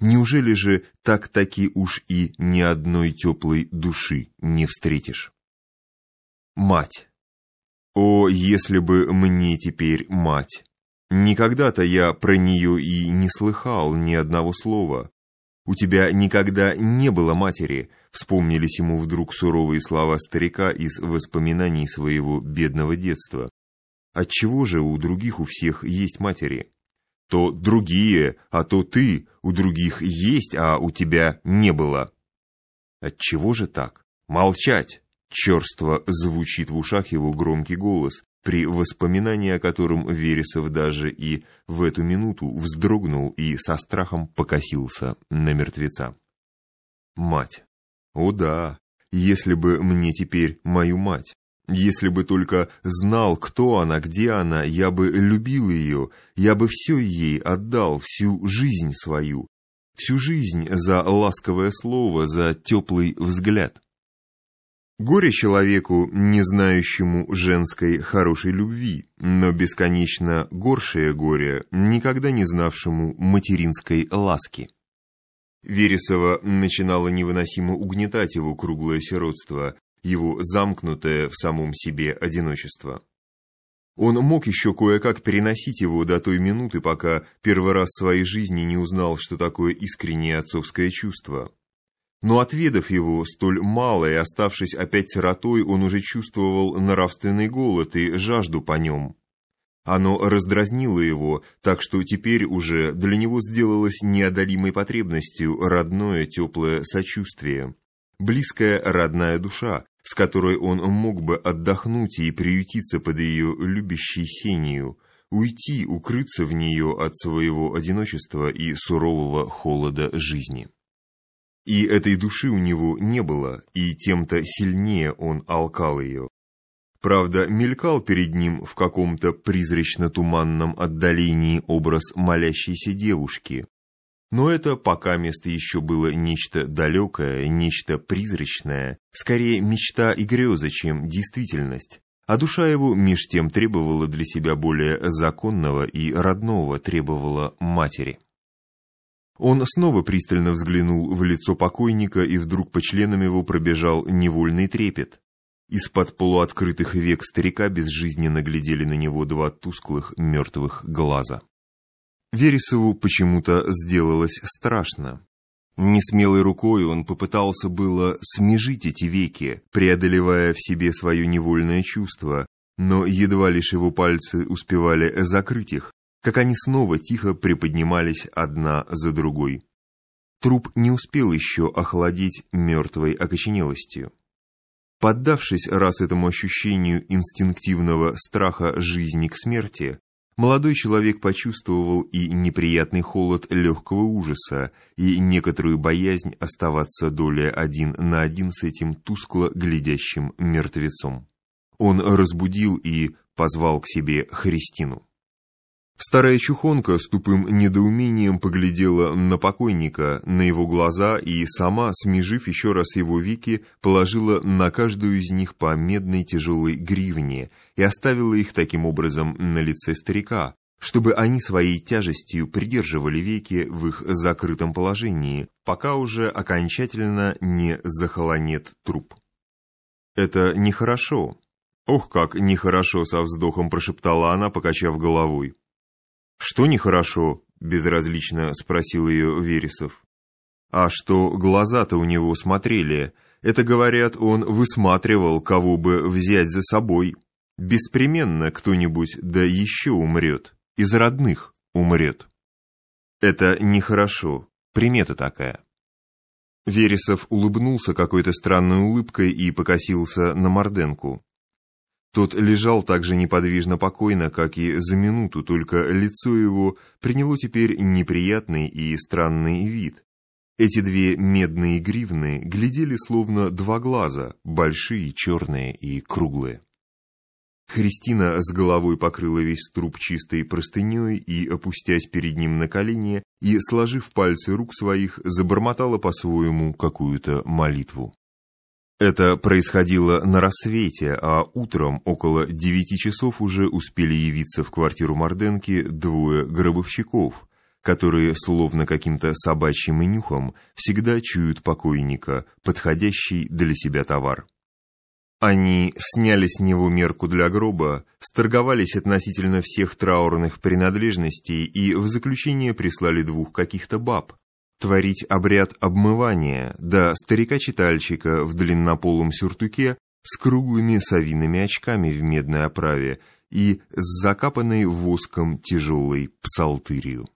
Неужели же так-таки уж и ни одной теплой души не встретишь? Мать. О, если бы мне теперь мать! Никогда-то я про нее и не слыхал ни одного слова. У тебя никогда не было матери, вспомнились ему вдруг суровые слова старика из воспоминаний своего бедного детства. Отчего же у других у всех есть матери? То другие, а то ты, у других есть, а у тебя не было. Отчего же так? Молчать! Черство звучит в ушах его громкий голос, при воспоминании о котором Вересов даже и в эту минуту вздрогнул и со страхом покосился на мертвеца. Мать. О да, если бы мне теперь мою мать. Если бы только знал, кто она, где она, я бы любил ее, я бы все ей отдал, всю жизнь свою, всю жизнь за ласковое слово, за теплый взгляд. Горе человеку, не знающему женской хорошей любви, но бесконечно горшее горе, никогда не знавшему материнской ласки. Вересова начинало невыносимо угнетать его круглое сиротство, его замкнутое в самом себе одиночество. Он мог еще кое-как переносить его до той минуты, пока первый раз в своей жизни не узнал, что такое искреннее отцовское чувство. Но отведав его столь мало и оставшись опять сиротой, он уже чувствовал нравственный голод и жажду по нем. Оно раздразнило его, так что теперь уже для него сделалось неодолимой потребностью родное теплое сочувствие, близкая родная душа, с которой он мог бы отдохнуть и приютиться под ее любящей сенью, уйти, укрыться в нее от своего одиночества и сурового холода жизни. И этой души у него не было, и тем-то сильнее он алкал ее. Правда, мелькал перед ним в каком-то призрачно-туманном отдалении образ молящейся девушки. Но это пока место еще было нечто далекое, нечто призрачное, скорее мечта и греза, чем действительность. А душа его меж тем требовала для себя более законного и родного, требовала матери. Он снова пристально взглянул в лицо покойника, и вдруг по членам его пробежал невольный трепет. Из-под полуоткрытых век старика безжизненно глядели на него два тусклых мертвых глаза. Вересову почему-то сделалось страшно. Несмелой рукой он попытался было смежить эти веки, преодолевая в себе свое невольное чувство, но едва лишь его пальцы успевали закрыть их, как они снова тихо приподнимались одна за другой. Труп не успел еще охладить мертвой окоченелостью. Поддавшись раз этому ощущению инстинктивного страха жизни к смерти, молодой человек почувствовал и неприятный холод легкого ужаса, и некоторую боязнь оставаться долей один на один с этим тускло глядящим мертвецом. Он разбудил и позвал к себе Христину. Старая чухонка с тупым недоумением поглядела на покойника, на его глаза и сама, смежив еще раз его веки, положила на каждую из них по медной тяжелой гривне и оставила их таким образом на лице старика, чтобы они своей тяжестью придерживали веки в их закрытом положении, пока уже окончательно не захолонет труп. «Это нехорошо». «Ох, как нехорошо!» — со вздохом прошептала она, покачав головой. «Что нехорошо?» — безразлично спросил ее Вересов. «А что глаза-то у него смотрели? Это, говорят, он высматривал, кого бы взять за собой. Беспременно кто-нибудь да еще умрет, из родных умрет. Это нехорошо, примета такая». Вересов улыбнулся какой-то странной улыбкой и покосился на Морденку. Тот лежал так же неподвижно покойно, как и за минуту, только лицо его приняло теперь неприятный и странный вид. Эти две медные гривны глядели словно два глаза, большие, черные и круглые. Христина с головой покрыла весь труп чистой простыней и, опустясь перед ним на колени и, сложив пальцы рук своих, забормотала по-своему какую-то молитву. Это происходило на рассвете, а утром около девяти часов уже успели явиться в квартиру Морденки двое гробовщиков, которые, словно каким-то собачьим нюхом, всегда чуют покойника, подходящий для себя товар. Они сняли с него мерку для гроба, сторговались относительно всех траурных принадлежностей и в заключение прислали двух каких-то баб, творить обряд обмывания, да старика-читальщика в длиннополом сюртуке с круглыми совиными очками в медной оправе и с закапанной воском тяжелой псалтырью.